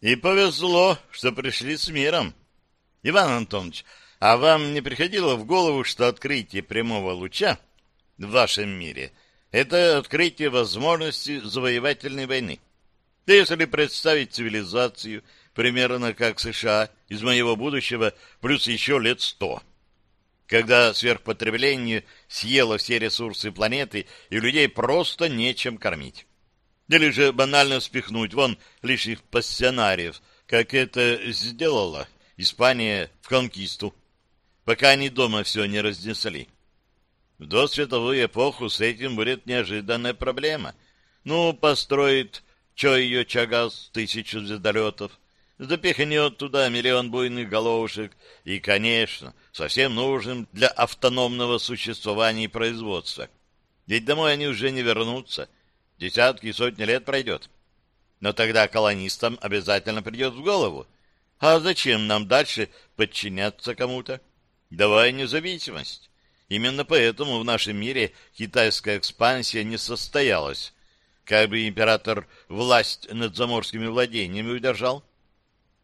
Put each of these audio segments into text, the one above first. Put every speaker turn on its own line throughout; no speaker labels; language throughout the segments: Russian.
И повезло, что пришли с миром. Иван Антонович, а вам не приходило в голову, что открытие прямого луча в вашем мире — это открытие возможности завоевательной войны? Да если представить цивилизацию примерно как США из моего будущего плюс еще лет сто, когда сверхпотребление съело все ресурсы планеты и людей просто нечем кормить. Или же банально спихнуть вон лишних пассионариев, как это сделала Испания в конкисту, пока они дома все не разнесли. В досветовую эпоху с этим будет неожиданная проблема. Ну, построит Че ее Чагас тысячу звездолетов, запихнет туда миллион буйных головушек и, конечно, совсем нужным для автономного существования и производства. Ведь домой они уже не вернутся, десятки и сотни лет пройдет. Но тогда колонистам обязательно придет в голову, а зачем нам дальше подчиняться кому-то? Давай независимость. Именно поэтому в нашем мире китайская экспансия не состоялась, как бы император власть над заморскими владениями удержал.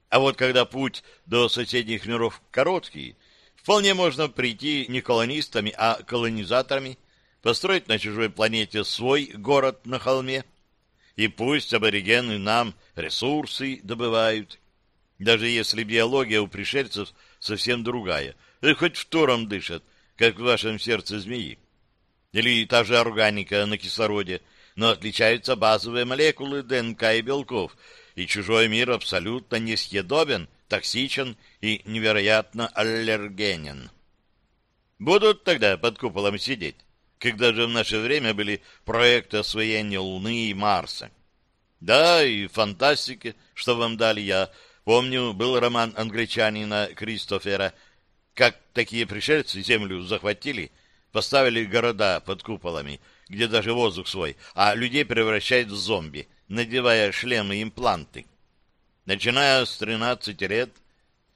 А вот когда путь до соседних миров короткий, вполне можно прийти не колонистами, а колонизаторами, построить на чужой планете свой город на холме, и пусть аборигены нам ресурсы добывают. Даже если биология у пришельцев совсем другая, и хоть втором дышат, как в вашем сердце змеи. Или та же органика на кислороде – но отличаются базовые молекулы ДНК и белков, и чужой мир абсолютно несъедобен, токсичен и невероятно аллергенен. Будут тогда под куполом сидеть, когда же в наше время были проекты освоения Луны и Марса. Да, и фантастики, что вам дали я. Помню, был роман англичанина Кристофера «Как такие пришельцы Землю захватили, поставили города под куполами, где даже воздух свой, а людей превращают в зомби, надевая шлемы-импланты. Начиная с 13 лет,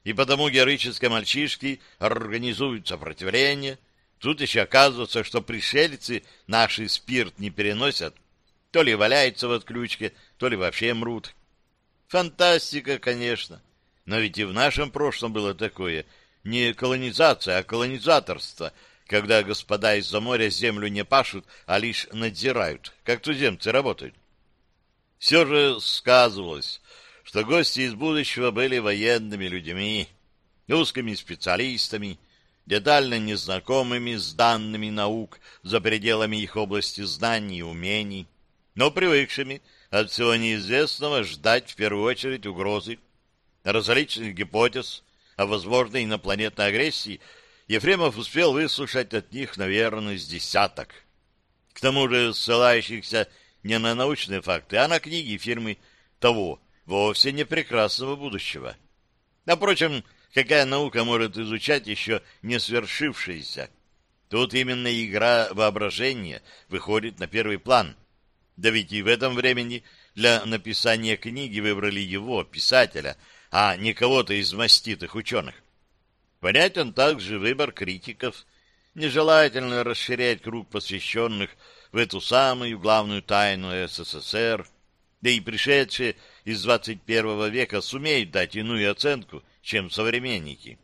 и потому героические мальчишки организуют сопротивление, тут еще оказывается, что пришельцы наши спирт не переносят, то ли валяются в отключке, то ли вообще мрут. Фантастика, конечно, но ведь и в нашем прошлом было такое, не колонизация, а колонизаторство — когда господа из-за моря землю не пашут, а лишь надзирают, как туземцы работают. Все же сказывалось, что гости из будущего были военными людьми, узкими специалистами, детально незнакомыми с данными наук за пределами их области знаний и умений, но привыкшими от всего неизвестного ждать в первую очередь угрозы, различных гипотез о возможной инопланетной агрессии Ефремов успел выслушать от них, наверное, с десяток. К тому же ссылающихся не на научные факты, а на книги фирмы того, вовсе не прекрасного будущего. Напрочем, какая наука может изучать еще не свершившееся? Тут именно игра воображения выходит на первый план. Да ведь и в этом времени для написания книги выбрали его, писателя, а не кого-то из маститых ученых. Понятен также выбор критиков. Нежелательно расширять круг посвященных в эту самую главную тайну СССР, да и пришедшие из 21 века сумеют дать иную оценку, чем современники.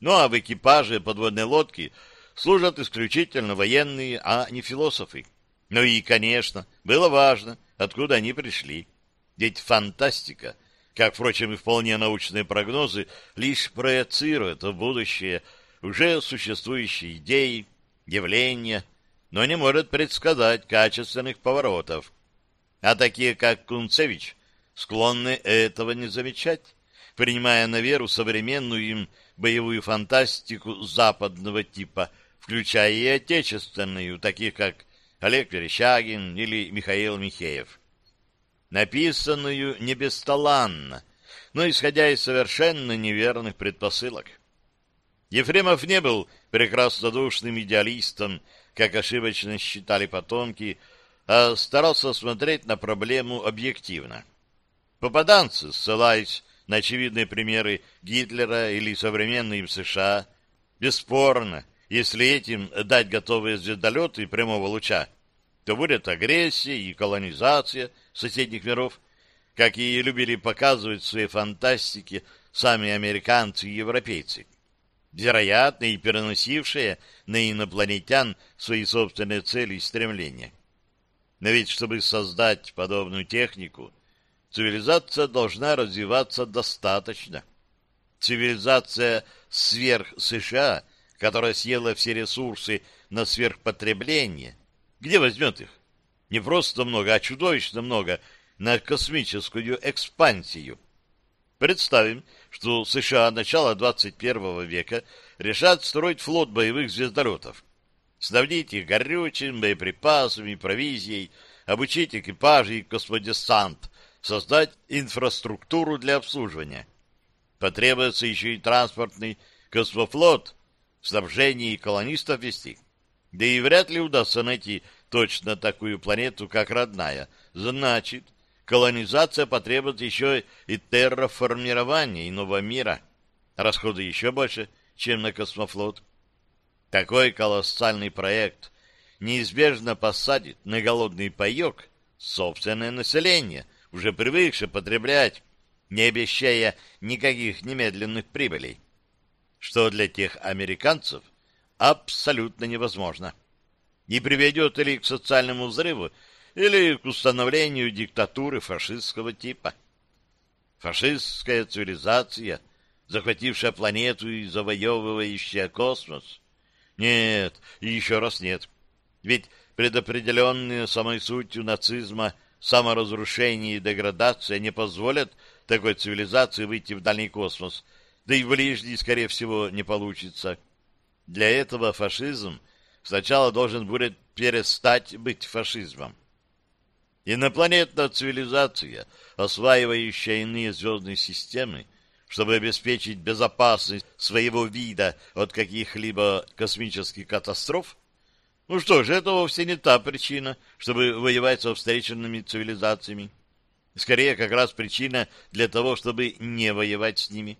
Ну а в экипаже подводной лодки служат исключительно военные, а не философы. Ну и, конечно, было важно, откуда они пришли. Ведь фантастика как, впрочем, и вполне научные прогнозы, лишь проецируют в будущее уже существующие идеи, явления, но не может предсказать качественных поворотов. А такие, как Кунцевич, склонны этого не замечать, принимая на веру современную им боевую фантастику западного типа, включая и отечественную, таких как Олег Верещагин или Михаил Михеев написанную не бесталанно, но исходя из совершенно неверных предпосылок. Ефремов не был прекраснодушным идеалистом, как ошибочно считали потомки, а старался смотреть на проблему объективно. Попаданцы, ссылаясь на очевидные примеры Гитлера или современные им США, бесспорно, если этим дать готовые звездолеты прямого луча, то будет агрессия и колонизация соседних миров, как и любили показывать в своей фантастике сами американцы и европейцы, вероятно, и переносившие на инопланетян свои собственные цели и стремления. Но ведь, чтобы создать подобную технику, цивилизация должна развиваться достаточно. Цивилизация сверх США, которая съела все ресурсы на сверхпотребление, где возьмет их? Не просто много, а чудовищно много на космическую экспансию. Представим, что США начала 21 века решат строить флот боевых звездолетов, снабдить их горючим, боеприпасами, провизией, обучить экипажи и космодесант, создать инфраструктуру для обслуживания. Потребуется еще и транспортный космофлот, снабжение колонистов вести. Да и вряд ли удастся найти точно такую планету, как родная. Значит, колонизация потребует еще и терраформирования иного мира. Расходы еще больше, чем на космофлот. Такой колоссальный проект неизбежно посадит на голодный паек собственное население, уже привыкшее потреблять, не обещая никаких немедленных прибылей, что для тех американцев абсолютно невозможно. Не приведет ли к социальному взрыву или к установлению диктатуры фашистского типа. Фашистская цивилизация, захватившая планету и завоевывающая космос, нет, и еще раз нет. Ведь предопределенные самой сутью нацизма саморазрушение и деградация не позволят такой цивилизации выйти в дальний космос, да и в ближний, скорее всего, не получится. Для этого фашизм сначала должен будет перестать быть фашизмом. Инопланетная цивилизация, осваивающая иные звездные системы, чтобы обеспечить безопасность своего вида от каких-либо космических катастроф? Ну что же, это вовсе не та причина, чтобы воевать со встреченными цивилизациями. Скорее, как раз причина для того, чтобы не воевать с ними.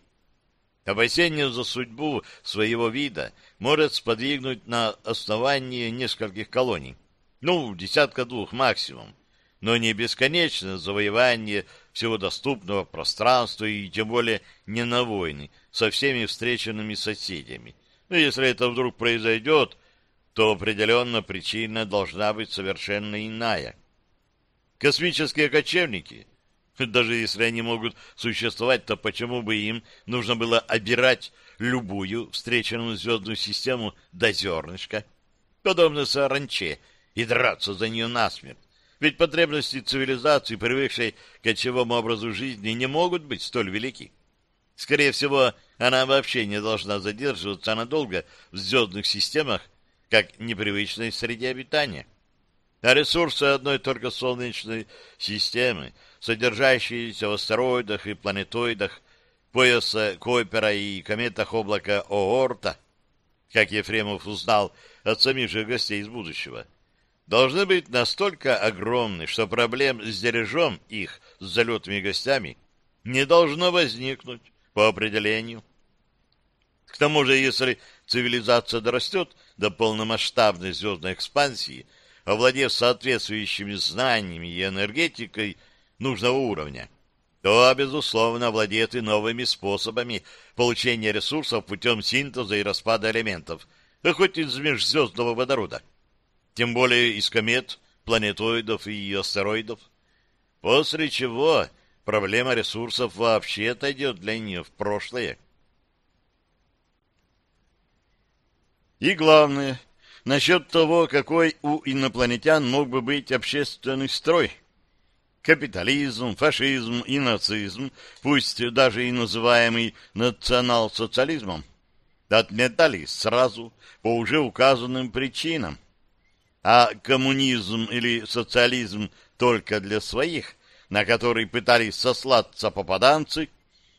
Опасение за судьбу своего вида может сподвигнуть на основание нескольких колоний. Ну, десятка-двух максимум но не бесконечное завоевание всего доступного пространства и тем более не на войны со всеми встреченными соседями. Но если это вдруг произойдет, то определенно причина должна быть совершенно иная. Космические кочевники, даже если они могут существовать, то почему бы им нужно было обирать любую встреченную звездную систему до зернышка, подобно саранче, и драться за нее насмерть? Ведь потребности цивилизации, привыкшей к кочевому образу жизни, не могут быть столь велики. Скорее всего, она вообще не должна задерживаться надолго в звездных системах, как непривычной среде обитания. А ресурсы одной только Солнечной системы, содержащиеся в астероидах и планетоидах, пояса Койпера и кометах облака Оорта, как Ефремов узнал от самих же гостей из будущего, должны быть настолько огромны, что проблем с дережом их с залетными гостями не должно возникнуть по определению. К тому же, если цивилизация дорастет до полномасштабной звездной экспансии, овладев соответствующими знаниями и энергетикой нужного уровня, то, безусловно, владеет и новыми способами получения ресурсов путем синтеза и распада элементов, да хоть из межзвездного водорода тем более из комет, планетоидов и астероидов, после чего проблема ресурсов вообще отойдет для нее в прошлое. И главное, насчет того, какой у инопланетян мог бы быть общественный строй. Капитализм, фашизм и нацизм, пусть даже и называемый национал-социализмом, отметались сразу по уже указанным причинам а коммунизм или социализм только для своих, на который пытались сослаться попаданцы,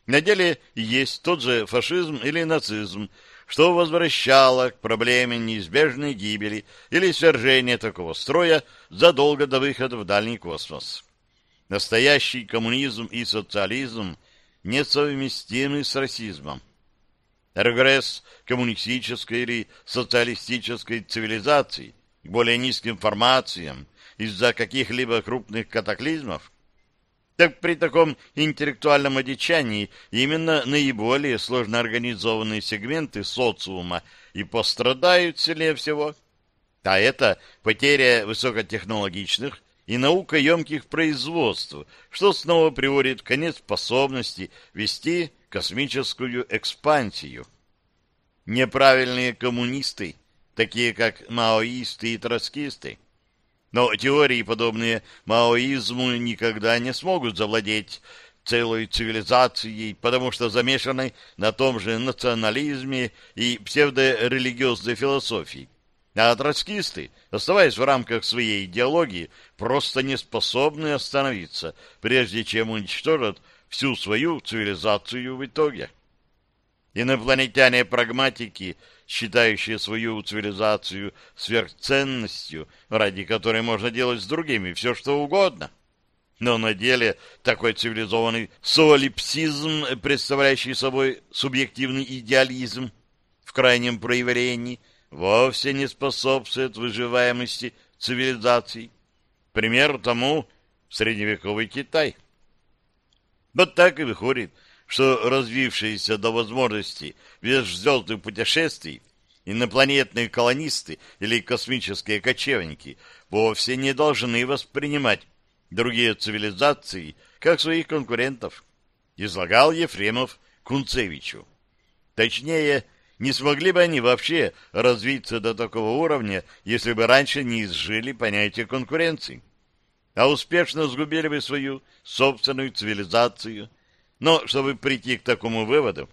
на деле есть тот же фашизм или нацизм, что возвращало к проблеме неизбежной гибели или свержения такого строя задолго до выхода в дальний космос. Настоящий коммунизм и социализм несовместимы с расизмом. Регресс коммунистической или социалистической цивилизации – к более низким формациям из-за каких-либо крупных катаклизмов, Так при таком интеллектуальном одичании именно наиболее сложно организованные сегменты социума и пострадают сильнее всего. А это потеря высокотехнологичных и наукоемких производств, что снова приводит к конец способности вести космическую экспансию. Неправильные коммунисты, такие как маоисты и троцкисты, но теории, подобные маоизму, никогда не смогут завладеть целой цивилизацией, потому что замешаны на том же национализме и псевдорелигиозной философии. А троцкисты, оставаясь в рамках своей идеологии, просто не способны остановиться, прежде чем уничтожат всю свою цивилизацию в итоге. Инопланетяне-прагматики – считающие свою цивилизацию сверхценностью, ради которой можно делать с другими все, что угодно. Но на деле такой цивилизованный солипсизм, представляющий собой субъективный идеализм в крайнем проявлении, вовсе не способствует выживаемости цивилизаций. Пример тому средневековый Китай. Вот так и выходит, что развившиеся до возможности межзвездных путешествий инопланетные колонисты или космические кочевники вовсе не должны воспринимать другие цивилизации как своих конкурентов, излагал Ефремов Кунцевичу. Точнее, не смогли бы они вообще развиться до такого уровня, если бы раньше не изжили понятие конкуренции, а успешно сгубили бы свою собственную цивилизацию – но чтобы прийти к такому выводу,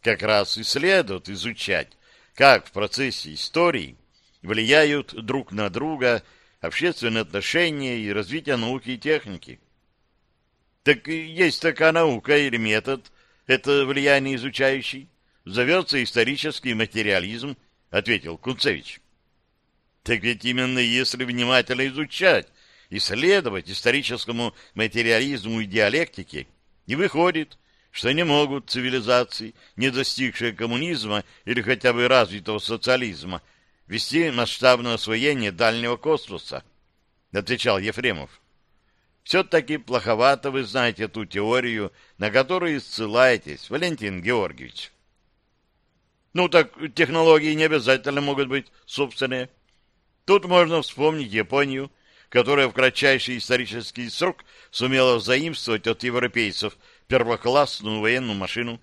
как раз и следует изучать, как в процессе истории влияют друг на друга общественные отношения и развитие науки и техники. Так есть такая наука или метод, это влияние изучающий, зовется исторический материализм, ответил Кунцевич. Так ведь именно если внимательно изучать, исследовать историческому материализму и диалектике, и выходит, что не могут цивилизации, не достигшие коммунизма или хотя бы развитого социализма, вести масштабное освоение дальнего космоса, отвечал Ефремов. Все-таки плоховато вы знаете ту теорию, на которую ссылаетесь, Валентин Георгиевич. Ну так технологии не обязательно могут быть собственные. Тут можно вспомнить Японию, которая в кратчайший исторический срок сумела заимствовать от европейцев первоклассную военную машину.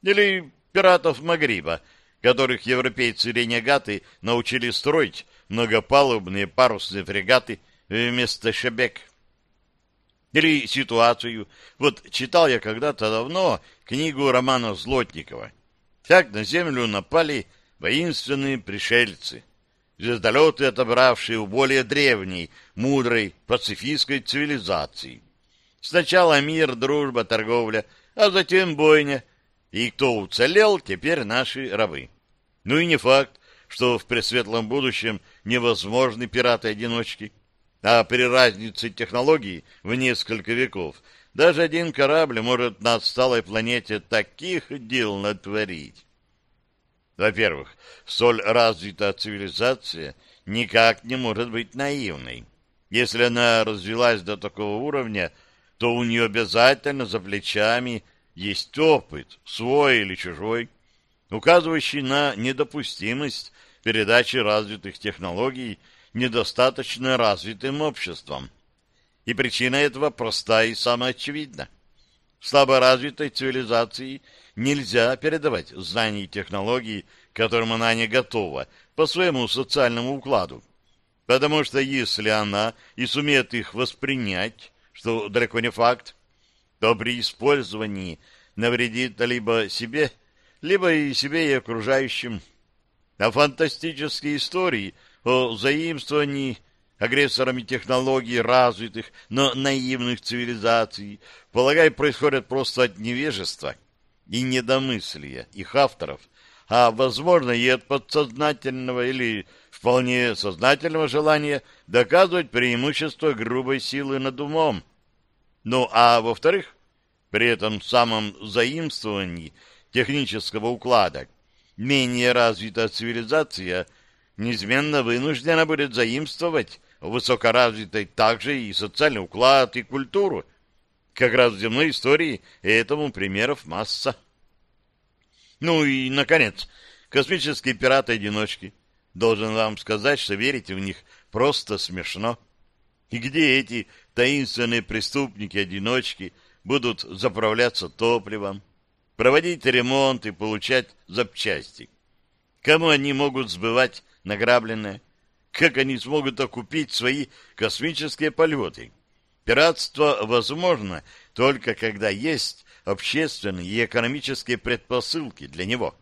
Или пиратов Магриба, которых европейцы-ренегаты научили строить многопалубные парусные фрегаты вместо шебек. Или ситуацию. Вот читал я когда-то давно книгу Романа Злотникова. Как на землю напали воинственные пришельцы звездолеты, отобравшие у более древней, мудрой, пацифистской цивилизации. Сначала мир, дружба, торговля, а затем бойня. И кто уцелел, теперь наши рабы. Ну и не факт, что в пресветлом будущем невозможны пираты-одиночки. А при разнице технологий в несколько веков даже один корабль может на отсталой планете таких дел натворить. Во-первых, столь развитая цивилизация никак не может быть наивной. Если она развилась до такого уровня, то у нее обязательно за плечами есть опыт, свой или чужой, указывающий на недопустимость передачи развитых технологий недостаточно развитым обществом. И причина этого проста и самоочевидна. В слаборазвитой цивилизации нельзя передавать знания и технологии, к которым она не готова, по своему социальному укладу. Потому что если она и сумеет их воспринять, что далеко не факт, то при использовании навредит либо себе, либо и себе и окружающим. А фантастические истории о заимствовании агрессорами технологий развитых, но наивных цивилизаций, полагаю, происходят просто от невежества и недомыслия их авторов, а, возможно, и от подсознательного или вполне сознательного желания доказывать преимущество грубой силы над умом. Ну, а во-вторых, при этом самом заимствовании технического уклада менее развитая цивилизация неизменно вынуждена будет заимствовать высокоразвитой также и социальный уклад, и культуру, Как раз в земной истории этому примеров масса. Ну и, наконец, космические пираты-одиночки. Должен вам сказать, что верите в них просто смешно. И где эти таинственные преступники-одиночки будут заправляться топливом, проводить ремонт и получать запчасти? Кому они могут сбывать награбленное? Как они смогут окупить свои космические полеты? Пиратство возможно только когда есть общественные и экономические предпосылки для него.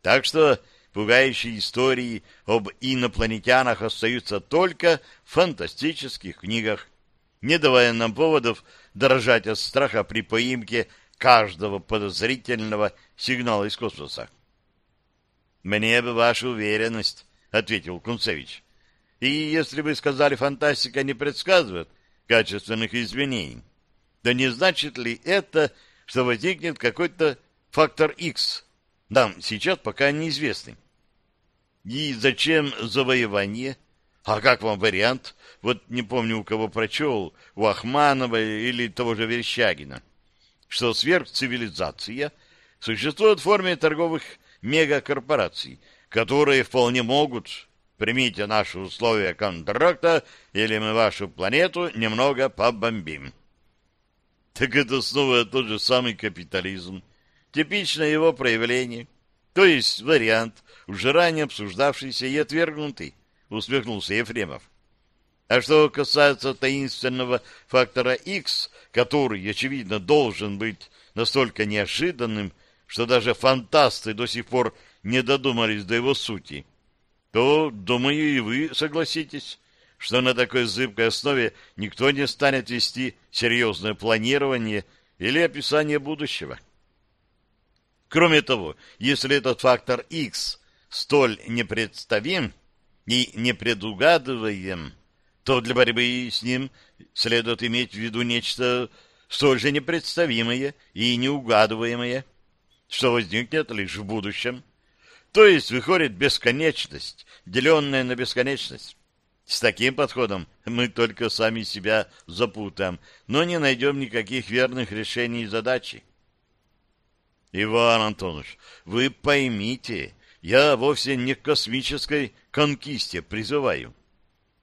Так что пугающие истории об инопланетянах остаются только в фантастических книгах, не давая нам поводов дрожать от страха при поимке каждого подозрительного сигнала из космоса. «Мне бы ваша уверенность», — ответил Кунцевич. «И если вы сказали, фантастика не предсказывает, — качественных изменений. Да не значит ли это, что возникнет какой-то фактор X? Нам сейчас пока неизвестный. И зачем завоевание? А как вам вариант? Вот не помню, у кого прочел, у Ахманова или того же Верещагина, что сверхцивилизация существует в форме торговых мегакорпораций, которые вполне могут примите наши условия контракта, или мы вашу планету немного побомбим. Так это снова тот же самый капитализм. Типичное его проявление. То есть вариант, уже ранее обсуждавшийся и отвергнутый, усмехнулся Ефремов. А что касается таинственного фактора X, который, очевидно, должен быть настолько неожиданным, что даже фантасты до сих пор не додумались до его сути, то, думаю, и вы согласитесь, что на такой зыбкой основе никто не станет вести серьезное планирование или описание будущего. Кроме того, если этот фактор X столь непредставим и непредугадываем, то для борьбы с ним следует иметь в виду нечто столь же непредставимое и неугадываемое, что возникнет лишь в будущем, то есть выходит бесконечность, деленная на бесконечность. С таким подходом мы только сами себя запутаем, но не найдем никаких верных решений задачи. Иван Антонович, вы поймите, я вовсе не к космической конкисте призываю.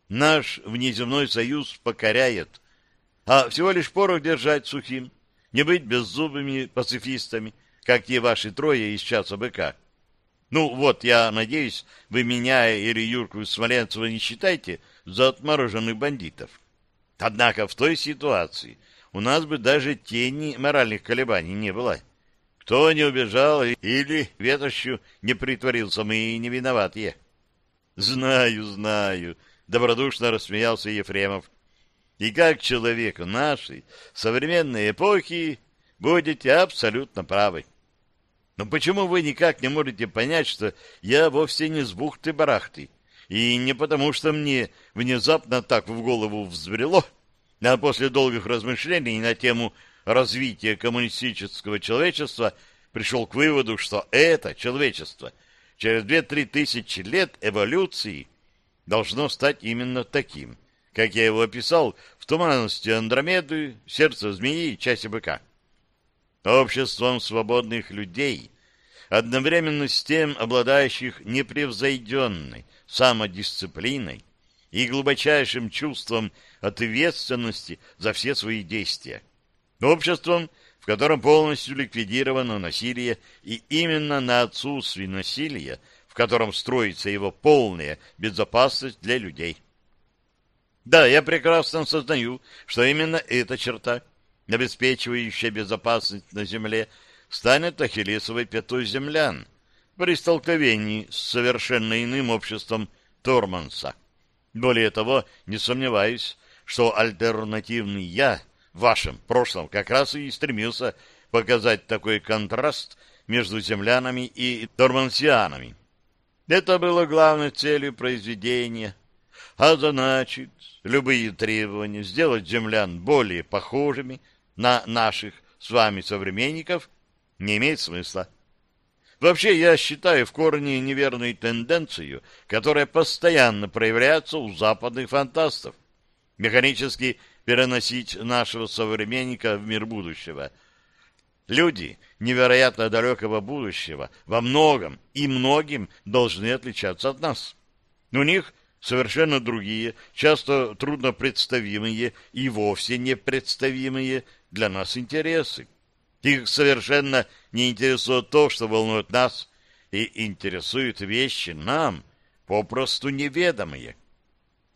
Наш внеземной союз покоряет, а всего лишь порох держать сухим, не быть беззубыми пацифистами, как те ваши трое из часа быка. Ну вот, я надеюсь, вы меня или Юрку Смоленцева не считаете за отмороженных бандитов. Однако в той ситуации у нас бы даже тени моральных колебаний не было. Кто не убежал или ветошью не притворился, мы и не виноватые. Знаю, знаю, добродушно рассмеялся Ефремов. И как человек нашей современной эпохи будете абсолютно правы. Но почему вы никак не можете понять, что я вовсе не с бухты-барахты? И не потому, что мне внезапно так в голову взбрело, а после долгих размышлений на тему развития коммунистического человечества пришел к выводу, что это человечество через две-три тысячи лет эволюции должно стать именно таким, как я его описал в «Туманности Андромеды», «Сердце змеи» и «Часе быка» обществом свободных людей, одновременно с тем обладающих непревзойденной самодисциплиной и глубочайшим чувством ответственности за все свои действия. Обществом, в котором полностью ликвидировано насилие, и именно на отсутствии насилия, в котором строится его полная безопасность для людей. Да, я прекрасно сознаю, что именно эта черта – обеспечивающая безопасность на земле, станет ахиллесовой пятой землян при столкновении с совершенно иным обществом Торманса. Более того, не сомневаюсь, что альтернативный «я» в вашем прошлом как раз и стремился показать такой контраст между землянами и тормансианами. Это было главной целью произведения, а значит, любые требования сделать землян более похожими на наших с вами современников не имеет смысла. Вообще, я считаю в корне неверной тенденцию, которая постоянно проявляется у западных фантастов. Механически переносить нашего современника в мир будущего. Люди невероятно далекого будущего во многом и многим должны отличаться от нас. У них совершенно другие, часто трудно представимые и вовсе непредставимые для нас интересы. Их совершенно не интересует то, что волнует нас, и интересуют вещи нам, попросту неведомые.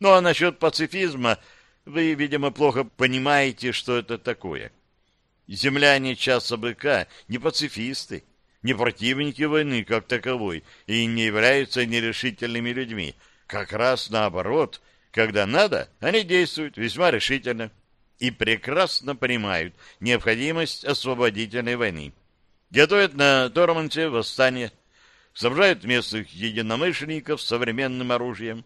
Ну а насчет пацифизма вы, видимо, плохо понимаете, что это такое. Земляне часа быка не пацифисты, не противники войны как таковой и не являются нерешительными людьми. Как раз наоборот, когда надо, они действуют весьма решительно и прекрасно понимают необходимость освободительной войны. Готовят на Торманте восстание, снабжают местных единомышленников современным оружием.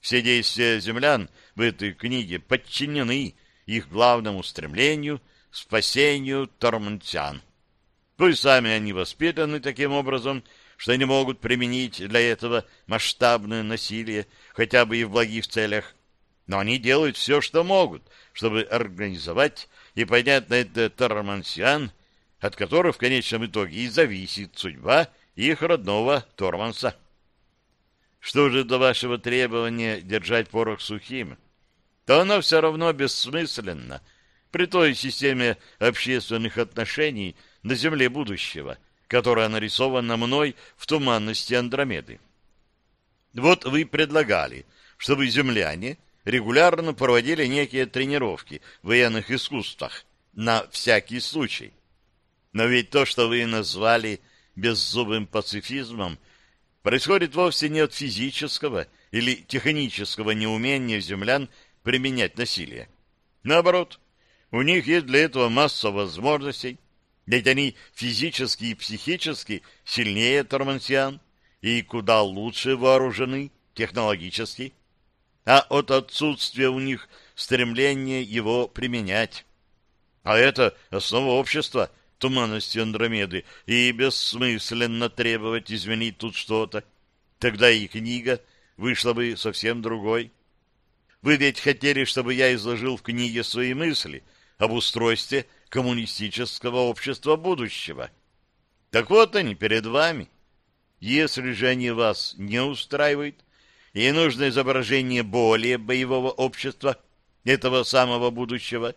Все действия землян в этой книге подчинены их главному стремлению — спасению тормантян. Пусть сами они воспитаны таким образом, что они могут применить для этого масштабное насилие, хотя бы и в благих целях, но они делают все, что могут, чтобы организовать и поднять на это тормансиан, от которых в конечном итоге и зависит судьба их родного Торманса. Что же до вашего требования держать порох сухим? То оно все равно бессмысленно при той системе общественных отношений на Земле будущего, которая нарисована мной в туманности Андромеды. Вот вы предлагали, чтобы земляне регулярно проводили некие тренировки в военных искусствах на всякий случай. Но ведь то, что вы назвали беззубым пацифизмом, происходит вовсе не от физического или технического неумения землян применять насилие. Наоборот, у них есть для этого масса возможностей, ведь они физически и психически сильнее тормансиан и куда лучше вооружены технологически, а от отсутствия у них стремления его применять. А это основа общества — туманности Андромеды, и бессмысленно требовать изменить тут что-то. Тогда и книга вышла бы совсем другой. Вы ведь хотели, чтобы я изложил в книге свои мысли об устройстве коммунистического общества будущего. Так вот они перед вами. Если же они вас не устраивают, и нужно изображение более боевого общества, этого самого будущего,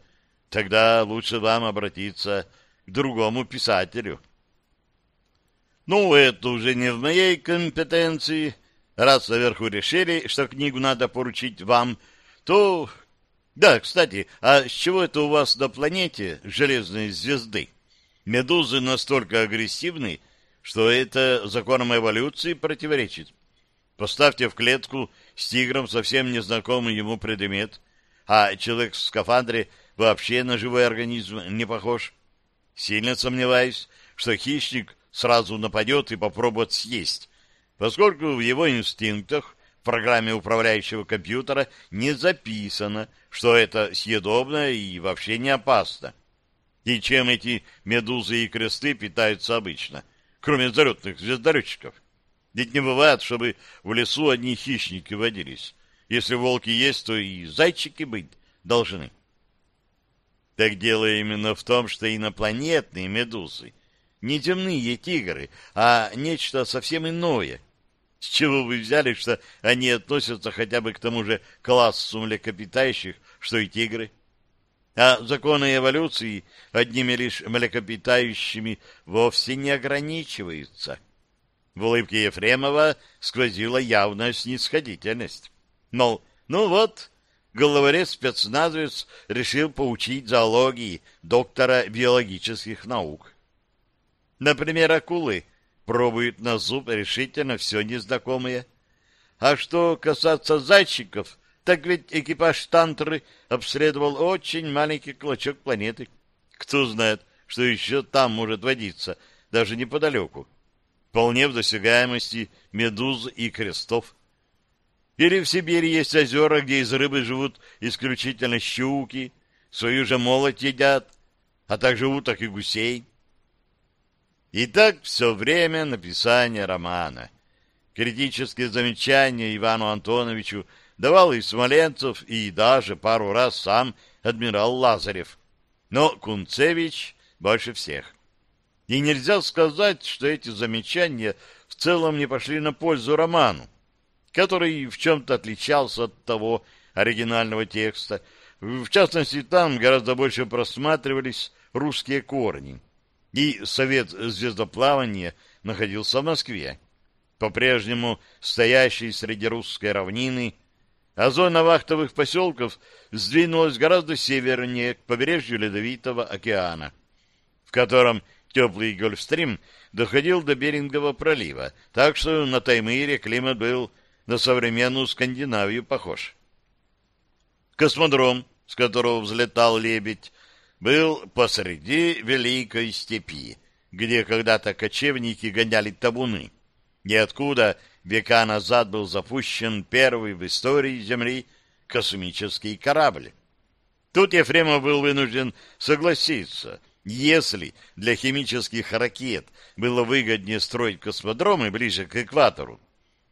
тогда лучше вам обратиться к другому писателю. Ну, это уже не в моей компетенции. Раз наверху решили, что книгу надо поручить вам, то... Да, кстати, а с чего это у вас на планете железные звезды? Медузы настолько агрессивны, что это законам эволюции противоречит. Поставьте в клетку с тигром совсем незнакомый ему предмет, а человек в скафандре вообще на живой организм не похож. Сильно сомневаюсь, что хищник сразу нападет и попробует съесть, поскольку в его инстинктах в программе управляющего компьютера не записано, что это съедобно и вообще не опасно. И чем эти медузы и кресты питаются обычно, кроме залетных звездолетчиков? Ведь не бывает, чтобы в лесу одни хищники водились. Если волки есть, то и зайчики быть должны. Так дело именно в том, что инопланетные медузы не земные тигры, а нечто совсем иное. С чего вы взяли, что они относятся хотя бы к тому же классу млекопитающих, что и тигры? А законы эволюции одними лишь млекопитающими вовсе не ограничиваются. В улыбке Ефремова сквозила явная снисходительность. Мол, ну вот, головорез-спецназовец решил поучить зоологии доктора биологических наук. Например, акулы пробуют на зуб решительно все незнакомое. А что касаться зайчиков, так ведь экипаж Тантры обследовал очень маленький клочок планеты. Кто знает, что еще там может водиться, даже неподалеку. Вполне в досягаемости медуз и крестов. Или в Сибири есть озера, где из рыбы живут исключительно щуки, свою же молоть едят, а также уток и гусей. И так все время написания романа. Критические замечания Ивану Антоновичу давал и Смоленцев, и даже пару раз сам адмирал Лазарев, но Кунцевич больше всех. И нельзя сказать, что эти замечания в целом не пошли на пользу роману, который в чем-то отличался от того оригинального текста. В частности, там гораздо больше просматривались русские корни. И Совет звездоплавания находился в Москве, по-прежнему стоящий среди русской равнины, а зона вахтовых поселков сдвинулась гораздо севернее, к побережью Ледовитого океана, в котором теплый Гольфстрим доходил до Берингового пролива, так что на Таймыре климат был на современную Скандинавию похож. Космодром, с которого взлетал лебедь, был посреди Великой степи, где когда-то кочевники гоняли табуны. Ниоткуда века назад был запущен первый в истории Земли космический корабль. Тут Ефремов был вынужден согласиться, если для химических ракет было выгоднее строить космодромы ближе к экватору,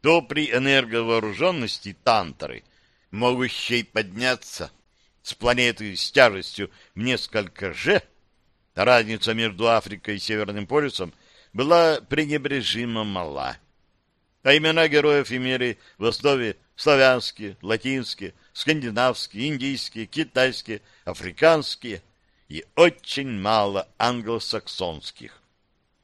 то при энерговооруженности Танторы, могущей подняться с планеты с тяжестью в несколько же, разница между Африкой и Северным полюсом была пренебрежимо мала. А имена героев имели в основе славянские, латинские, скандинавские, индийские, китайские, африканские и очень мало англосаксонских.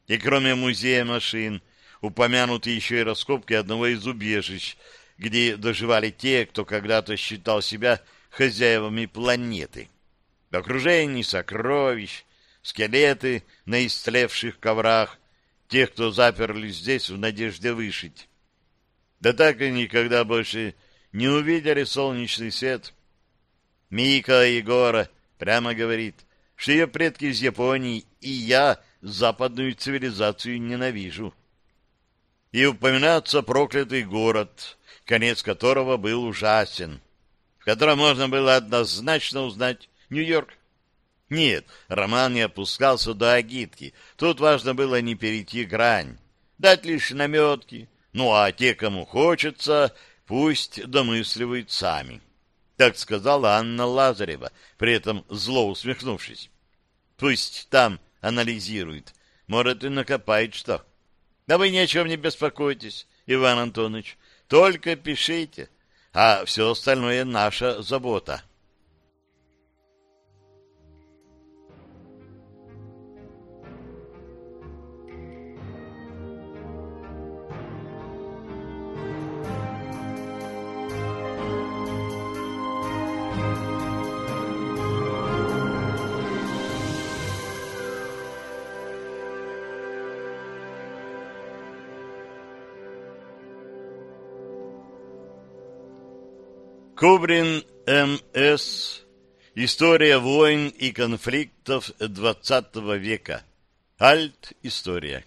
И кроме музея машин, упомянуты еще и раскопки одного из убежищ, где доживали те, кто когда-то считал себя хозяевами планеты. В окружении сокровищ, скелеты на истлевших коврах, тех, кто заперлись здесь в надежде выжить. Да так и никогда больше не увидели солнечный свет. Мика Егора прямо говорит, что ее предки из Японии, и я западную цивилизацию ненавижу. И упоминается проклятый город, конец которого был ужасен, котором можно было однозначно узнать Нью-Йорк. Нет, роман не опускался до агитки. Тут важно было не перейти грань, дать лишь наметки. Ну, а те, кому хочется, пусть домысливают сами. Так сказала Анна Лазарева, при этом зло усмехнувшись. Пусть там анализирует, может и накопает что. Да вы ни о чем не беспокойтесь, Иван Антонович, только пишите, а все остальное наша забота. Кубрин М.С. История войн и конфликтов XX века. Альт-история.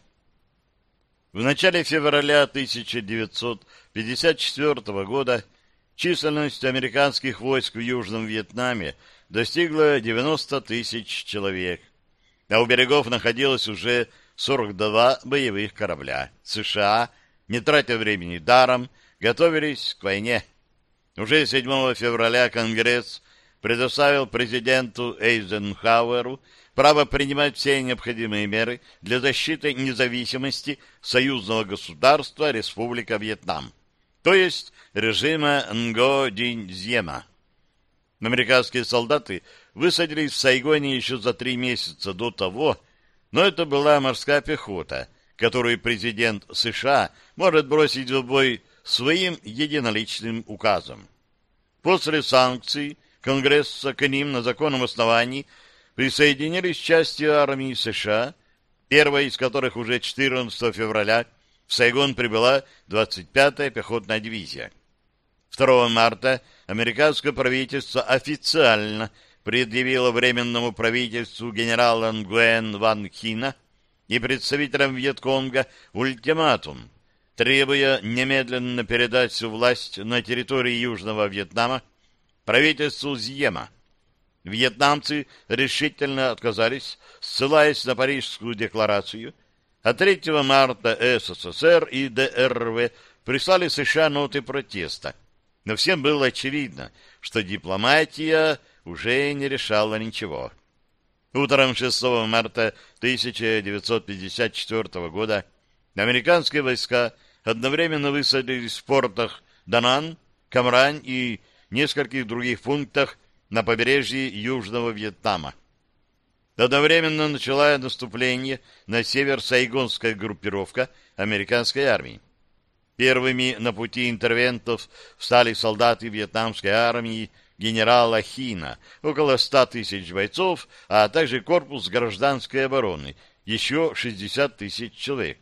В начале февраля 1954 года численность американских войск в Южном Вьетнаме достигла 90 тысяч человек, а у берегов находилось уже 42 боевых корабля. США, не тратя времени даром, готовились к войне. Уже 7 февраля Конгресс предоставил президенту Эйзенхауэру право принимать все необходимые меры для защиты независимости союзного государства Республика Вьетнам, то есть режима Ngo Динь Зьема. Американские солдаты высадились в Сайгоне еще за три месяца до того, но это была морская пехота, которую президент США может бросить в бой своим единоличным указом. После санкций Конгресса к ним на законном основании присоединились части армии США, первая из которых уже 14 февраля в Сайгон прибыла 25-я пехотная дивизия. 2 марта американское правительство официально предъявило Временному правительству генерала Нгуэн Ван Хина и представителям Вьетконга ультиматум – требуя немедленно передать всю власть на территории Южного Вьетнама правительству Зьема. Вьетнамцы решительно отказались, ссылаясь на Парижскую декларацию, а 3 марта СССР и ДРВ прислали США ноты протеста. Но всем было очевидно, что дипломатия уже не решало ничего. Утром 6 марта 1954 года американские войска одновременно высадились в портах Данан, Камрань и нескольких других пунктах на побережье Южного Вьетнама. Одновременно начала наступление на север сайгонская группировка американской армии. Первыми на пути интервентов встали солдаты вьетнамской армии генерала Хина, около 100 тысяч бойцов, а также корпус гражданской обороны, еще 60 тысяч человек.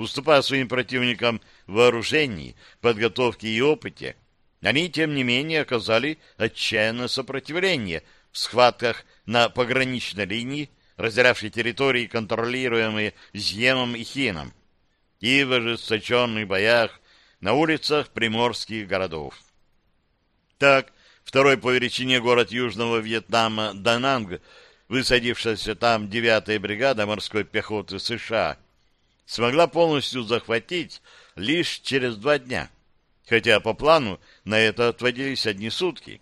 Уступая своим противникам в вооружении, подготовке и опыте, они, тем не менее, оказали отчаянное сопротивление в схватках на пограничной линии, разделявшей территории, контролируемые Зьемом и Хином, и в ожесточенных боях на улицах приморских городов. Так, второй по величине город Южного Вьетнама Дананг, высадившаяся там 9-я бригада морской пехоты США, смогла полностью захватить лишь через два дня, хотя по плану на это отводились одни сутки.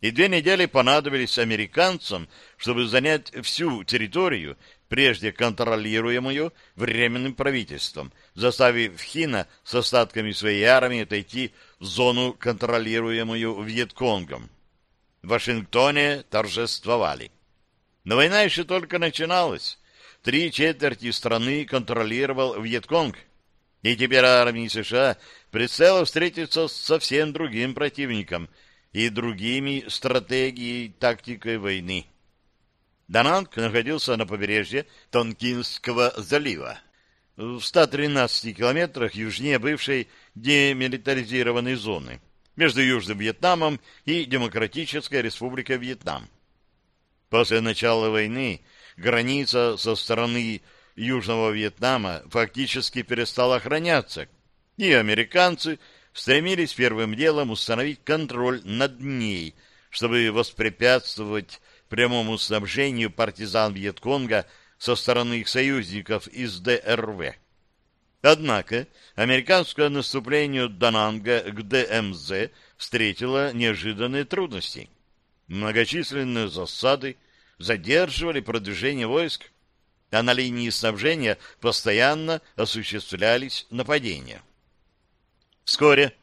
И две недели понадобились американцам, чтобы занять всю территорию, прежде контролируемую Временным правительством, заставив Хина с остатками своей армии отойти в зону, контролируемую Вьетконгом. В Вашингтоне торжествовали. Но война еще только начиналась. Три четверти страны контролировал Вьетконг, и теперь армии США предстояло встретиться с совсем другим противником и другими стратегией тактикой войны. Дананг находился на побережье Тонкинского залива, в 113 километрах южнее бывшей демилитаризированной зоны, между Южным Вьетнамом и Демократической Республикой Вьетнам. После начала войны граница со стороны Южного Вьетнама фактически перестала охраняться, и американцы стремились первым делом установить контроль над ней, чтобы воспрепятствовать прямому снабжению партизан Вьетконга со стороны их союзников из ДРВ. Однако американское наступление Дананга к ДМЗ встретило неожиданные трудности. Многочисленные засады задерживали продвижение войск, а на линии снабжения постоянно осуществлялись нападения. Вскоре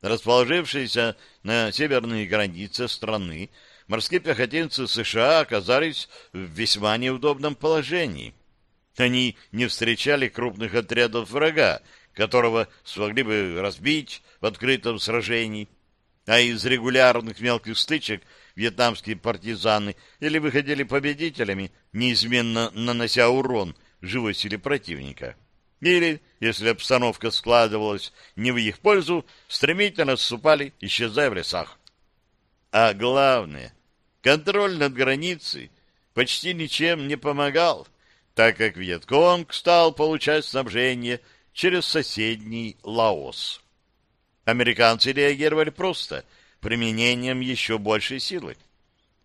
расположившиеся на северной границе страны морские пехотинцы США оказались в весьма неудобном положении. Они не встречали крупных отрядов врага, которого смогли бы разбить в открытом сражении, а из регулярных мелких стычек вьетнамские партизаны или выходили победителями, неизменно нанося урон живой силе противника, или, если обстановка складывалась не в их пользу, стремительно отступали, исчезая в лесах. А главное, контроль над границей почти ничем не помогал, так как Вьетконг стал получать снабжение через соседний Лаос. Американцы реагировали просто — применением еще большей силы.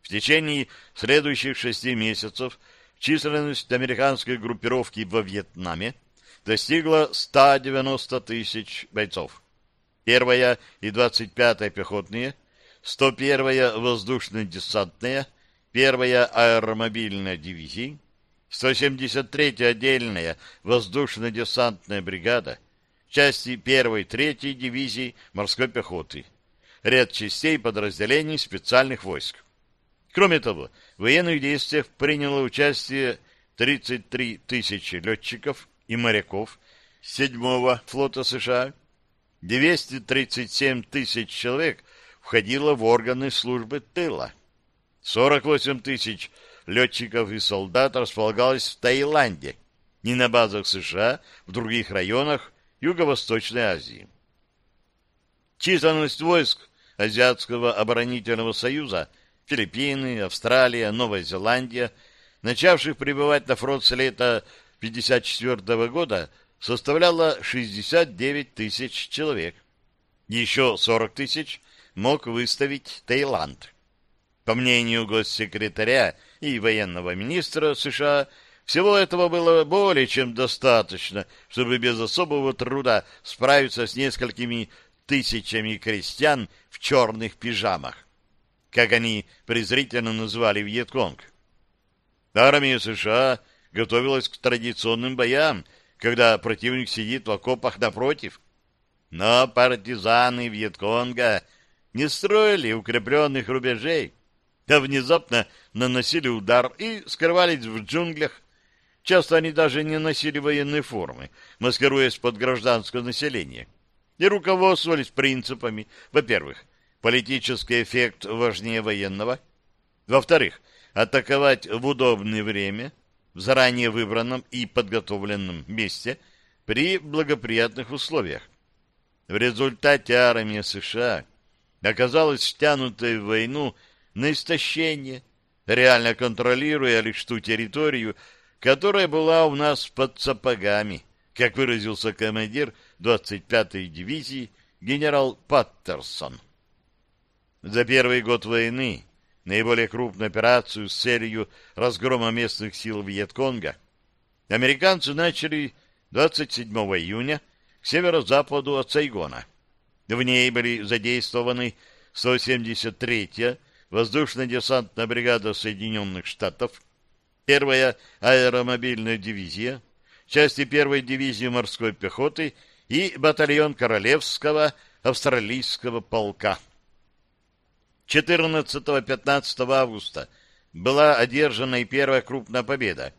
В течение следующих шести месяцев численность американской группировки во Вьетнаме достигла 190 тысяч бойцов. Первая и 25-я пехотные, 101-я воздушно-десантная, первая аэромобильная дивизия, 173-я отдельная воздушно-десантная бригада, части 1-й, 3-й дивизии морской пехоты, ряд частей подразделений специальных войск. Кроме того, в военных действиях приняло участие 33 тысячи летчиков и моряков 7-го флота США, 237 тысяч человек входило в органы службы тыла, 48 тысяч летчиков и солдат располагалось в Таиланде, не на базах США, в других районах Юго-Восточной Азии. Численность войск Азиатского оборонительного союза, Филиппины, Австралия, Новая Зеландия, начавших прибывать на фронт с лета 1954 года, составляла 69 тысяч человек. Еще 40 тысяч мог выставить Таиланд. По мнению госсекретаря и военного министра США, всего этого было более чем достаточно, чтобы без особого труда справиться с несколькими тысячами крестьян в черных пижамах. как они презрительно назвали Вьетконг. Армия США готовилась к традиционным боям, когда противник сидит в окопах напротив. Но партизаны Вьетконга не строили укрепленных рубежей, а внезапно наносили удар и скрывались в джунглях. Часто они даже не носили военной формы, маскируясь под гражданское население, и руководствовались принципами, во-первых, политический эффект важнее военного, во-вторых, атаковать в удобное время, в заранее выбранном и подготовленном месте при благоприятных условиях. В результате армия США оказалась втянутой в войну на истощение, реально контролируя лишь ту территорию, которая была у нас под сапогами, как выразился командир 25-й дивизии генерал Паттерсон. За первый год войны наиболее крупную операцию с целью разгрома местных сил Вьетконга, американцы начали 27 июня к северо-западу от Сайгона. В ней были задействованы 173-я воздушно-десантная бригада Соединенных Штатов, первая аэромобильная дивизия, части первой дивизии морской пехоты и батальон Королевского австралийского полка. 14-15 августа была одержана и первая крупная победа.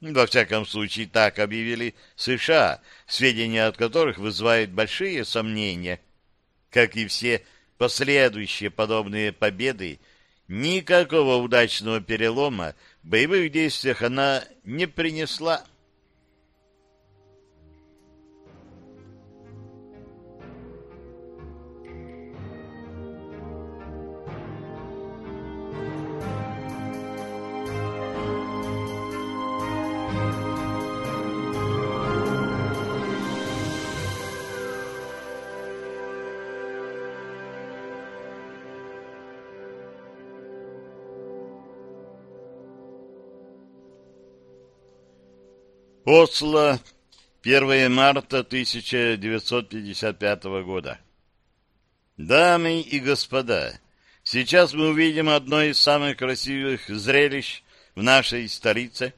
Во всяком случае, так объявили США, сведения от которых вызывают большие сомнения. Как и все последующие подобные победы, никакого удачного перелома в боевых действиях она не принесла. Осло, 1 марта 1955 года. Дамы и господа, сейчас мы увидим одно из самых красивых зрелищ в нашей столице.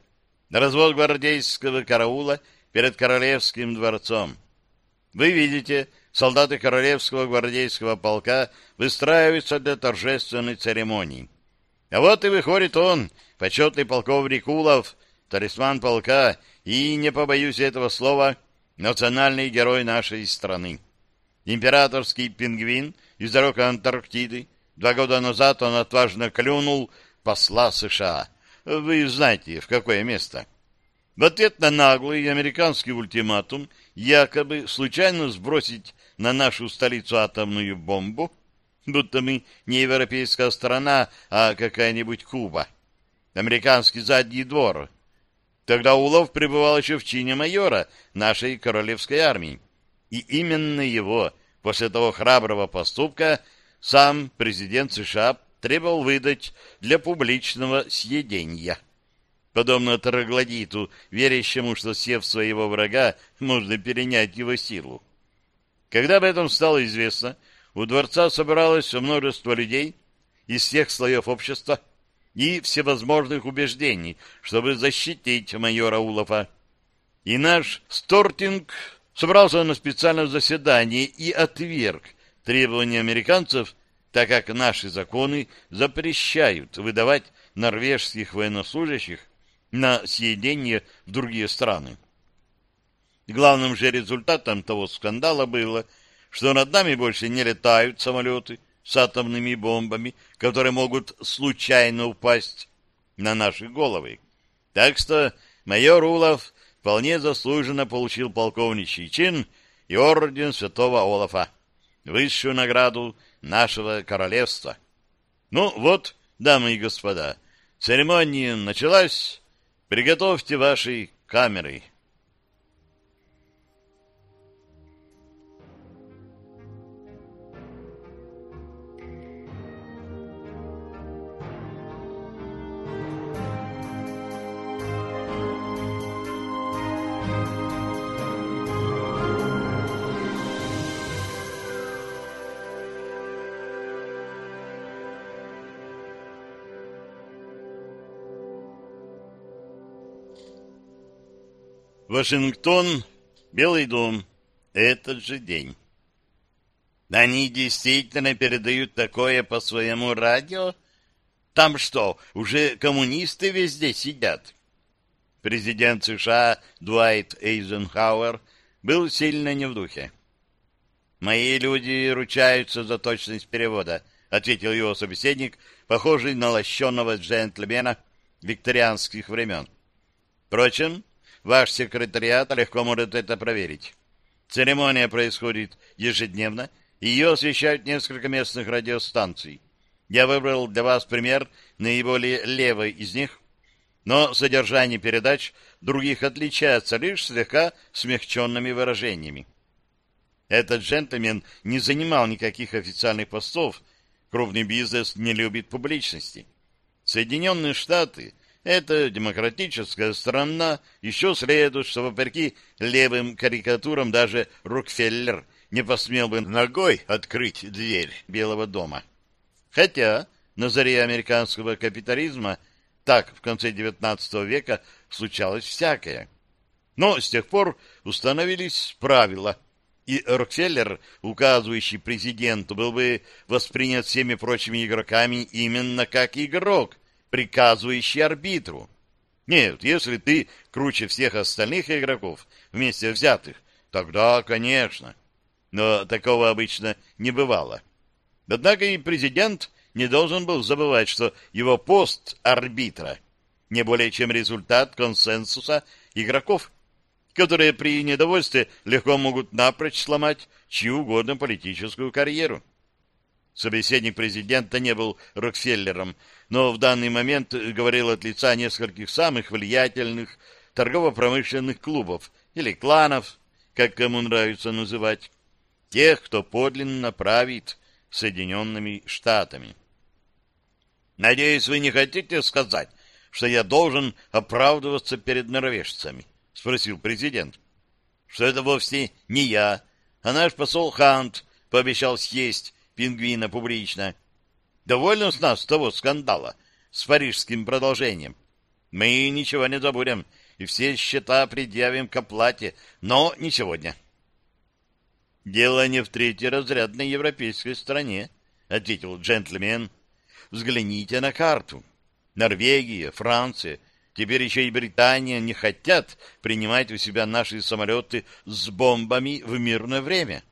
Развод гвардейского караула перед Королевским дворцом. Вы видите, солдаты Королевского гвардейского полка выстраиваются для торжественной церемонии. А вот и выходит он, почетный полковник Улов, талисман полка, и, не побоюсь этого слова, национальный герой нашей страны. Императорский пингвин из дорог Антарктиды. Два года назад он отважно клюнул посла США. Вы знаете, в какое место. В ответ на наглый американский ультиматум якобы случайно сбросить на нашу столицу атомную бомбу, будто мы не европейская страна, а какая-нибудь Куба. Американский задний двор — Тогда Улов пребывал еще в чине майора нашей королевской армии. И именно его, после того храброго поступка, сам президент США требовал выдать для публичного съедения. Подобно троглодиту, верящему, что сев своего врага, можно перенять его силу. Когда об этом стало известно, у дворца собралось множество людей из всех слоев общества, и всевозможных убеждений, чтобы защитить майора Улова. И наш Стортинг собрался на специальном заседании и отверг требования американцев, так как наши законы запрещают выдавать норвежских военнослужащих на съедение в другие страны. Главным же результатом того скандала было, что над нами больше не летают самолеты, с атомными бомбами, которые могут случайно упасть на наши головы. Так что майор Улов вполне заслуженно получил полковничий чин и орден святого Олафа, высшую награду нашего королевства. Ну вот, дамы и господа, церемония началась. Приготовьте ваши камеры. Вашингтон, Белый дом. Этот же день. Они действительно передают такое по своему радио? Там что, уже коммунисты везде сидят? Президент США Дуайт Эйзенхауэр был сильно не в духе. «Мои люди ручаются за точность перевода», — ответил его собеседник, похожий на лощеного джентльмена викторианских времен. «Впрочем, ваш секретариат легко может это проверить. Церемония происходит ежедневно, и ее освещают несколько местных радиостанций. Я выбрал для вас пример наиболее левой из них, но содержание передач других отличается лишь слегка смягченными выражениями. Этот джентльмен не занимал никаких официальных постов, крупный бизнес не любит публичности. Соединенные Штаты — это демократическая страна, еще следует, что вопреки левым карикатурам даже Рокфеллер не посмел бы ногой открыть дверь Белого дома. Хотя на заре американского капитализма — так в конце XIX века случалось всякое. Но с тех пор установились правила, и Рокфеллер, указывающий президенту, был бы воспринят всеми прочими игроками именно как игрок, приказывающий арбитру. Нет, если ты круче всех остальных игроков, вместе взятых, тогда, конечно. Но такого обычно не бывало. Однако и президент не должен был забывать, что его пост арбитра не более чем результат консенсуса игроков, которые при недовольстве легко могут напрочь сломать чью угодно политическую карьеру. Собеседник президента не был Рокфеллером, но в данный момент говорил от лица нескольких самых влиятельных торгово-промышленных клубов или кланов, как кому нравится называть, тех, кто подлинно правит Соединенными Штатами. Надеюсь, вы не хотите сказать, что я должен оправдываться перед норвежцами? — спросил президент. — Что это вовсе не я, а наш посол Хант пообещал съесть пингвина публично. Довольно с нас того скандала с парижским продолжением. Мы ничего не забудем и все счета предъявим к оплате, но не сегодня. — Дело не в третьеразрядной европейской стране, — ответил джентльмен, — Взгляните на карту. Норвегия, Франция, теперь еще и Британия не хотят принимать у себя наши самолеты с бомбами в мирное время.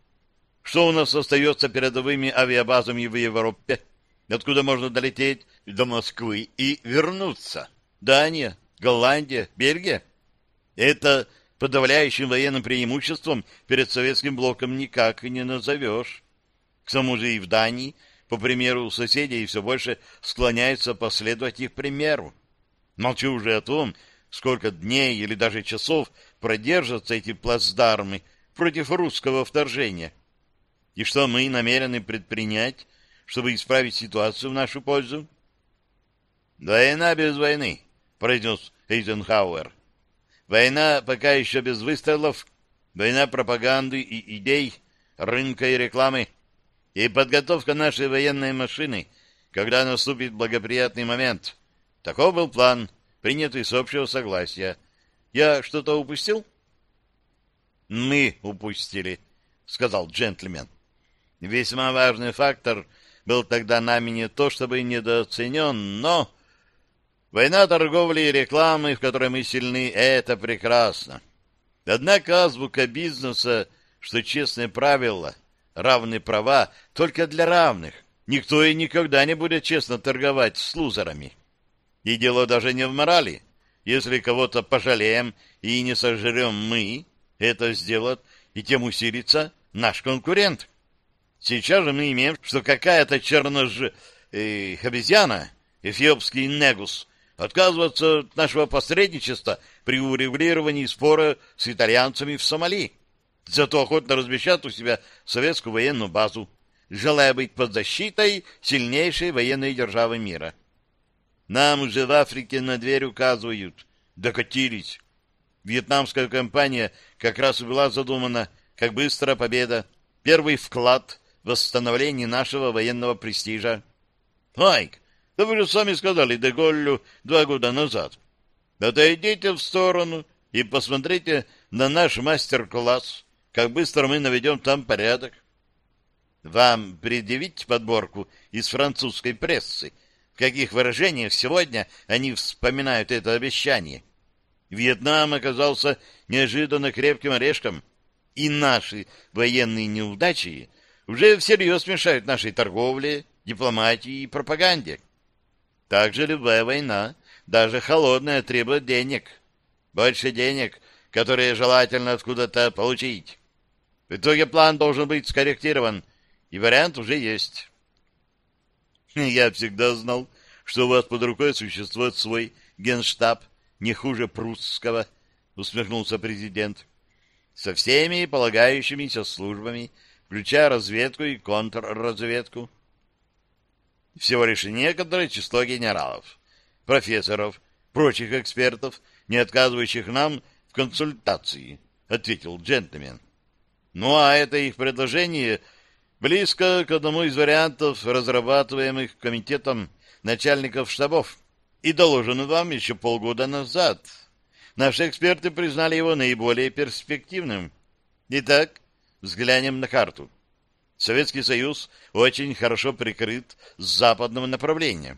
Что у нас остается передовыми авиабазами в Европе? Откуда можно долететь до Москвы и вернуться? Дания, Голландия, Бельгия? Это подавляющим военным преимуществом перед советским блоком никак и не назовешь. К тому же и в Дании – по примеру соседей, все больше склоняются последовать их примеру. Молчу уже о том, сколько дней или даже часов продержатся эти плацдармы против русского вторжения. И что мы намерены предпринять, чтобы исправить ситуацию в нашу пользу? «Война без войны», — произнес Эйзенхауэр. «Война пока еще без выстрелов, война пропаганды и идей, рынка и рекламы и подготовка нашей военной машины, когда наступит благоприятный момент. Таков был план, принятый с общего согласия. Я что-то упустил? Мы упустили, сказал джентльмен. Весьма важный фактор был тогда нами не то чтобы недооценен, но... Война торговли и рекламы, в которой мы сильны, это прекрасно. Однако азбука бизнеса, что честные правила — равные права только для равных. Никто и никогда не будет честно торговать с лузерами. И дело даже не в морали. Если кого-то пожалеем и не сожрем мы, это сделает и тем усилится наш конкурент. Сейчас же мы имеем, что какая-то чернож... Э, обезьяна, эфиопский негус, отказывается от нашего посредничества при урегулировании спора с итальянцами в Сомали зато охотно размещат у себя советскую военную базу, желая быть под защитой сильнейшей военной державы мира. Нам уже в Африке на дверь указывают. Докатились. Вьетнамская кампания как раз и была задумана как быстрая победа, первый вклад в восстановление нашего военного престижа. Майк, да вы же сами сказали Деголлю два года назад. Отойдите в сторону, и посмотрите на наш мастер-класс, как быстро мы наведем там порядок. Вам предъявить подборку из французской прессы, в каких выражениях сегодня они вспоминают это обещание. Вьетнам оказался неожиданно крепким орешком, и наши военные неудачи уже всерьез мешают нашей торговле, дипломатии и пропаганде. Также любая война, даже холодная, требует денег. Больше денег, которые желательно откуда-то получить. В итоге план должен быть скорректирован, и вариант уже есть. Я всегда знал, что у вас под рукой существует свой генштаб, не хуже прусского, усмехнулся президент. Со всеми полагающимися службами, включая разведку и контрразведку всего лишь некоторое число генералов, профессоров, прочих экспертов, не отказывающих нам в консультации, ответил джентльмен. Ну, а это их предложение близко к одному из вариантов, разрабатываемых комитетом начальников штабов и доложено вам еще полгода назад. Наши эксперты признали его наиболее перспективным. Итак, взглянем на карту. Советский Союз очень хорошо прикрыт с западного направления.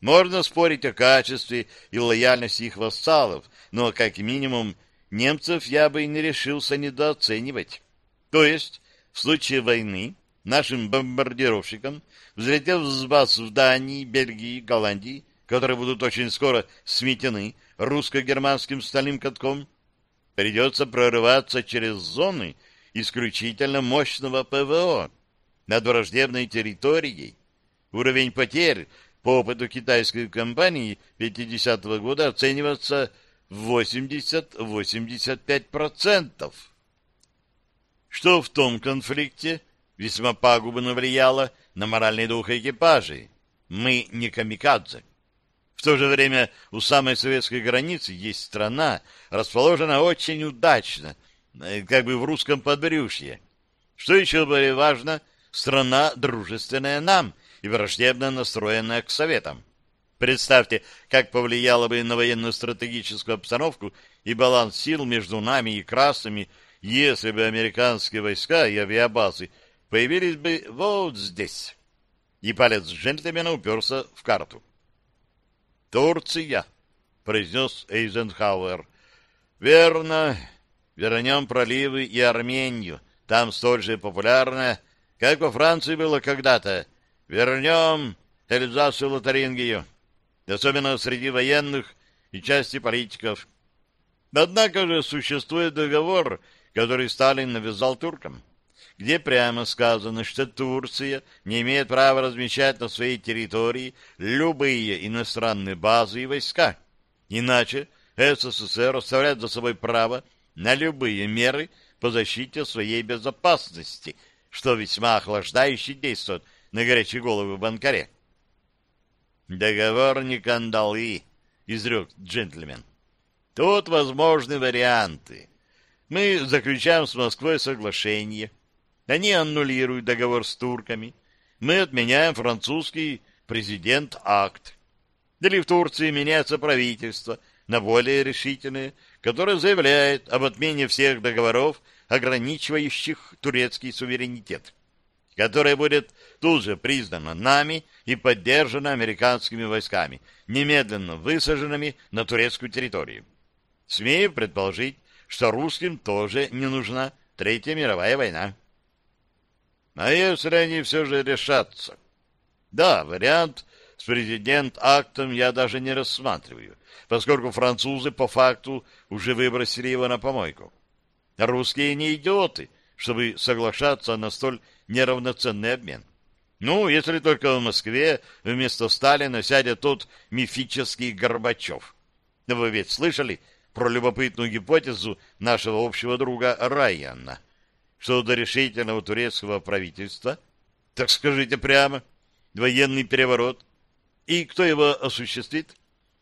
Можно спорить о качестве и лояльности их вассалов, но, как минимум, немцев я бы и не решился недооценивать. То есть, в случае войны, нашим бомбардировщикам, взлетев с баз в Дании, Бельгии, Голландии, которые будут очень скоро сметены русско-германским стальным катком, придется прорываться через зоны, исключительно мощного ПВО над враждебной территорией. Уровень потерь по опыту китайской компании 50-го года оценивается в 80-85%. Что в том конфликте весьма пагубно влияло на моральный дух экипажей. Мы не камикадзе. В то же время у самой советской границы есть страна, расположена очень удачно как бы в русском подбрюшье. Что еще более важно, страна дружественная нам и враждебно настроенная к Советам. Представьте, как повлияло бы на военно-стратегическую обстановку и баланс сил между нами и красными, если бы американские войска и авиабазы появились бы вот здесь. И палец джентльмена уперся в карту. «Турция», — произнес Эйзенхауэр. «Верно, вернем проливы и Армению, там столь же популярно, как во Франции было когда-то. Вернем Эльзас и Лотарингию, особенно среди военных и части политиков. Однако же существует договор, который Сталин навязал туркам, где прямо сказано, что Турция не имеет права размещать на своей территории любые иностранные базы и войска. Иначе СССР оставляет за собой право на любые меры по защите своей безопасности, что весьма охлаждающе действует на горячие головы банкаре. «Договор не кандалы», — изрек джентльмен. «Тут возможны варианты. Мы заключаем с Москвой соглашение. Они аннулируют договор с турками. Мы отменяем французский президент-акт. Или в Турции меняется правительство на более решительное, которая заявляет об отмене всех договоров, ограничивающих турецкий суверенитет, которая будет тут же признана нами и поддержана американскими войсками, немедленно высаженными на турецкую территорию. Смею предположить, что русским тоже не нужна Третья мировая война. А если они все же решатся? Да, вариант президент-актом я даже не рассматриваю поскольку французы по факту уже выбросили его на помойку. Русские не идиоты, чтобы соглашаться на столь неравноценный обмен. Ну, если только в Москве вместо Сталина сядет тот мифический Горбачев. Вы ведь слышали про любопытную гипотезу нашего общего друга Райана, что до решительного турецкого правительства, так скажите прямо, военный переворот, и кто его осуществит?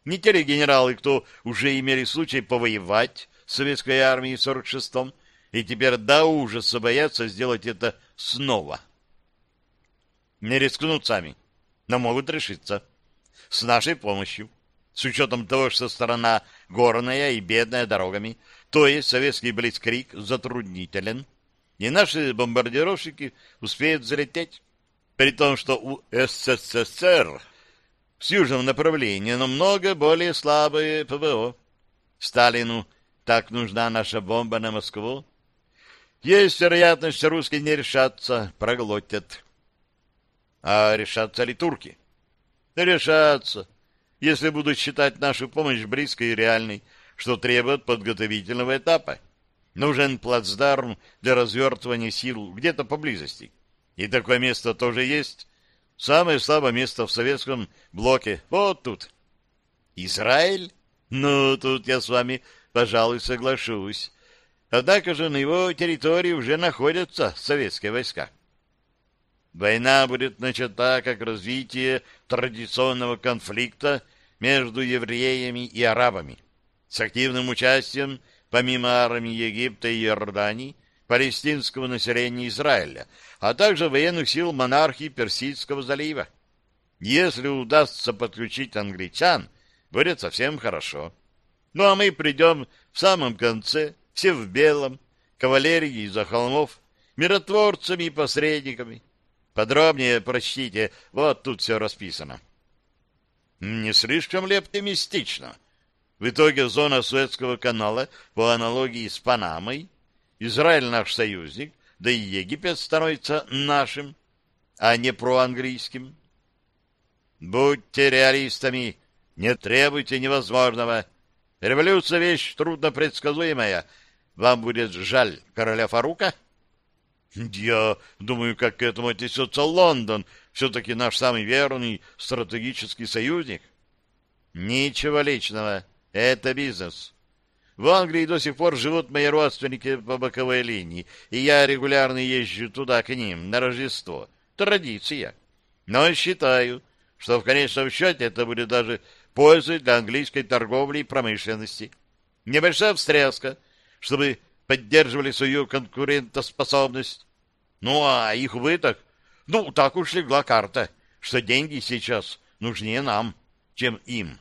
Не те ли генералы, кто уже имели случай повоевать с советской армией в 46-м, и теперь до ужаса боятся сделать это снова? Не рискнут сами, но могут решиться. С нашей помощью. с учетом того, что сторона горная и бедная дорогами, то есть советский блицкрик затруднителен, и наши бомбардировщики успеют взлететь, при том, что у СССР с южного направления намного более слабые ПВО. Сталину так нужна наша бомба на Москву. Есть вероятность, что русские не решатся, проглотят. А решатся ли турки? Решатся, если будут считать нашу помощь близкой и реальной, что требует подготовительного этапа. Нужен плацдарм для развертывания сил где-то поблизости. И такое место тоже есть. Самое слабое место в советском блоке. Вот тут. Израиль? Ну, тут я с вами, пожалуй, соглашусь. Однако же на его территории уже находятся советские войска. Война будет начата как развитие традиционного конфликта между евреями и арабами с активным участием, помимо армии Египта и Иордании, палестинского населения Израиля, а также военных сил монархии Персидского залива. Если удастся подключить англичан, будет совсем хорошо. Ну а мы придем в самом конце, все в белом, кавалерии из-за холмов, миротворцами и посредниками. Подробнее прочтите, вот тут все расписано. Не слишком ли оптимистично? В итоге зона Суэцкого канала, по аналогии с Панамой, Израиль наш союзник, да и Египет становится нашим, а не проанглийским. Будьте реалистами, не требуйте невозможного. Революция — вещь труднопредсказуемая. Вам будет жаль короля Фарука? Я думаю, как к этому отнесется Лондон, все-таки наш самый верный стратегический союзник. Ничего личного. Это бизнес. В Англии до сих пор живут мои родственники по боковой линии, и я регулярно езжу туда к ним на Рождество. Традиция. Но считаю, что в конечном счете это будет даже пользой для английской торговли и промышленности. Небольшая встряска, чтобы поддерживали свою конкурентоспособность. Ну, а их убыток? Ну, так уж легла карта, что деньги сейчас нужнее нам, чем им.